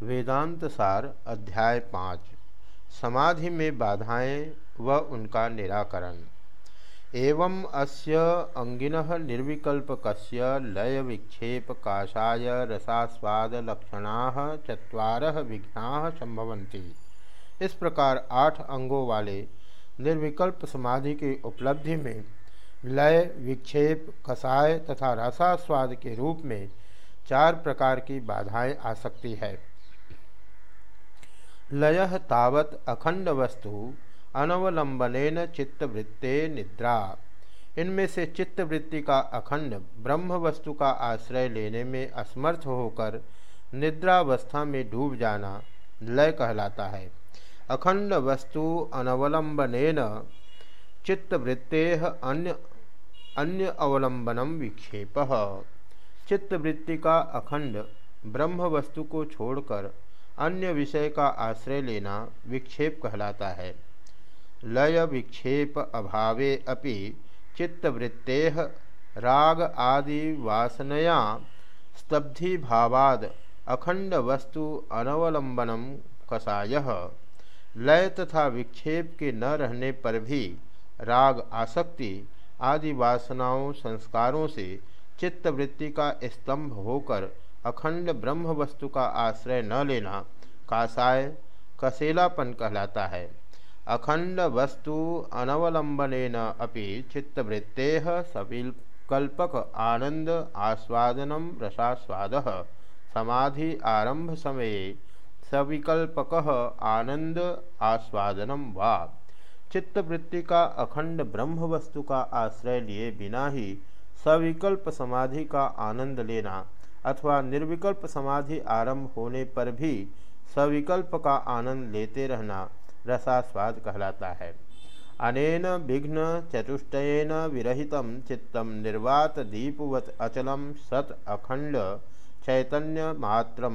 वेदांत सार अध्याय पाँच। समाधि में बाधाएँ व उनका निराकरण। एवं अस्य अंगिन निर्विकल्पक लय विक्षेप काषाय रसास्वाद लक्षणा चुवार विघ्ना संभवती इस प्रकार आठ अंगों वाले निर्विकल्प समाधि की उपलब्धि में लय विक्षेप कसाय तथा रसास्वाद के रूप में चार प्रकार की बाधाएँ आ सकती है। लय तावत अखंड वस्तु अनवलंबन चित्तवृत्ते निद्रा। इनमें से चित्तवृत्ति का अखंड ब्रह्म वस्तु का आश्रय लेने में असमर्थ होकर निद्रावस्था में डूब जाना लय कहलाता है। अखंड वस्तु अनवलंबन चित्तवृत्ते अन्य अन्य अवलंबनम विक्षेप। चित्तवृत्ति का अखंड ब्रह्म वस्तु को छोड़कर अन्य विषय का आश्रय लेना विक्षेप कहलाता है। लय विक्षेप अभावे अपि चित्तवृत्ते राग आदि वासनया स्तब्धि भावाद अखंड वस्तु अनवलंबनम कसाय। लय तथा विक्षेप के न रहने पर भी राग आसक्ति आदि वासनाओं संस्कारों से चित्तवृत्ति का स्तंभ होकर अखंड ब्रह्म वस्तु का आश्रय न लेना कासाय कसेलापन कहलाता है। अखंड वस्तु अनवलंबन अपि चित्तवृत्ते सविकल्पक आनंद आस्वादनम रसास्वाद समाधि आरंभ समये सविकल्पक आनंद आस्वादनम वा। चित्तवृत्ति का अखंड ब्रह्म वस्तु का आश्रय लिए बिना ही सविकल्प समाधि का आनंद लेना अथवा निर्विकल्प समाधि आरंभ होने पर भी सविकल्प का आनंद लेते रहना रसास्वाद कहलाता है। अनेन विघ्न चतुष्टयन विरहित चित्त निर्वात दीपवत अचलम सत अखंड चैतन्य मात्र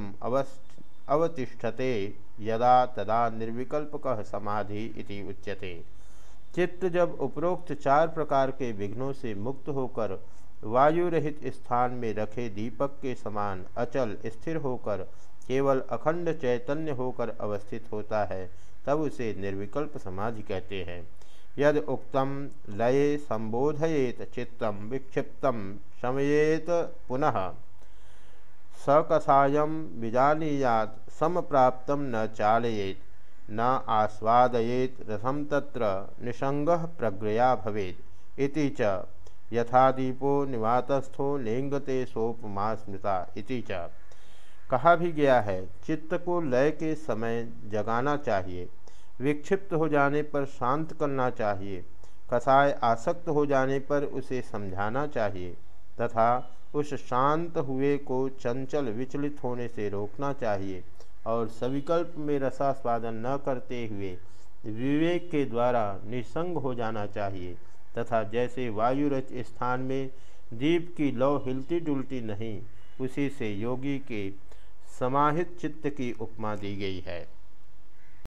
अवतिष्ठते यदा तदा निर्विकल्पक समाधि इति उच्यते। चित्त जब उपरोक्त चार प्रकार के विघ्नों से मुक्त होकर वायु रहित स्थान में रखे दीपक के समान अचल स्थिर होकर, केवल अखंड चैतन्य होकर अवस्थित होता है, तब उसे निर्विकल्प समाधि कहते हैं। यद उक्तम, लये संबोधयेत चित्तम, विक्षिप्तम, शमयेत पुनः। सकसायम विजानीयात, समप्राप्त न चालयेत, न आस्वादयेत रसम तत्र, निसंग प्रज्ञया भवेद इति च यथा दीपो निवातस्थो लिंगते सोपमा स्मृता इति च। कहा भी गया है, चित्त को लय के समय जगाना चाहिए, विक्षिप्त हो जाने पर शांत करना चाहिए, कसाय आसक्त हो जाने पर उसे समझाना चाहिए, तथा उस शांत हुए को चंचल विचलित होने से रोकना चाहिए, और सविकल्प में रसास्वादन न करते हुए विवेक के द्वारा निसंग हो जाना चाहिए। तथा जैसे वायुरच स्थान में दीप की लौ हिलती डुलती नहीं, उसी से योगी के समाहित चित्त की उपमा दी गई है।